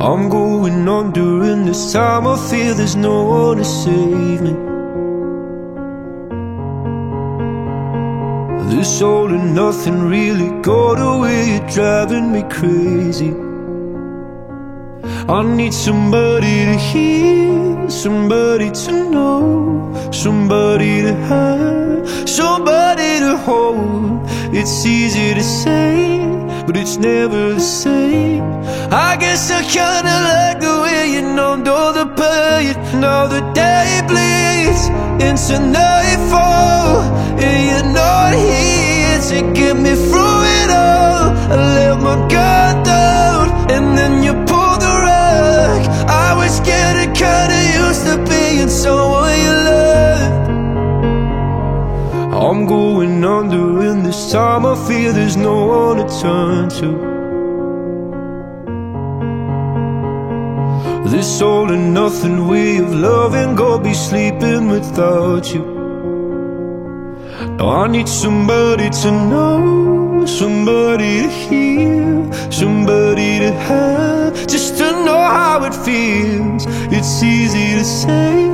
I'm going on during this time. I feel there's no one to save me. This all and nothing really got away, you're driving me crazy. I need somebody to hear, somebody to know, somebody to have, somebody to hold. It's easy to say, but it's never the same. I guess I kinda like the way you numbed all the pain. Now the day bleeds into nightfall, and you're not here to get me through it all. I let my guard Going under, and this time I feel there's no one to turn to. This all and nothing way of loving, go be sleeping without you. Now I need somebody to know, somebody to hear, somebody to have, just to know how it feels. It's easy to say,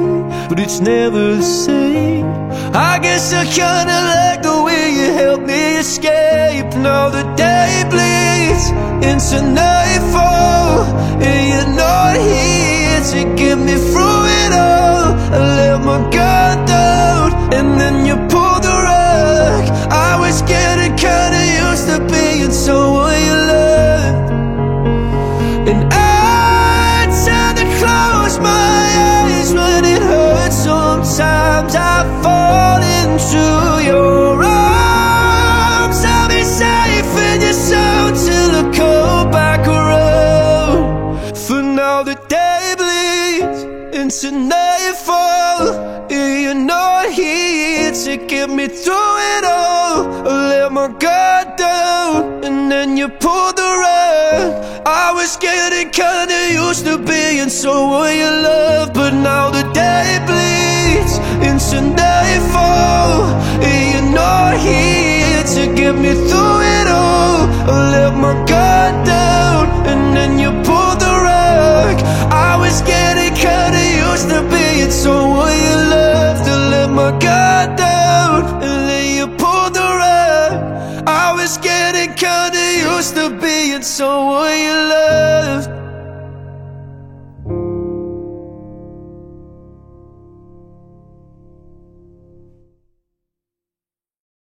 but it's never the same. I guess I kinda like the way you help me escape. Now the day bleeds into nightfall, and you're not here to get me through Sometimes I fall into your arms. I'll be safe in your soul till I come back around. For now the day bleeds into nightfall, you're not here to get me through it all. I let my guard down, and then you pulled the rug. I was getting kinda used to being someone you love, but now the day bleeds into nightfall, and you're not here to get me through it all. I let my guard down, and then you pulled the rug. I was getting kinda used to being someone you loved. To let my guard down, and then you pulled the rug. I was getting kinda used to being someone you loved.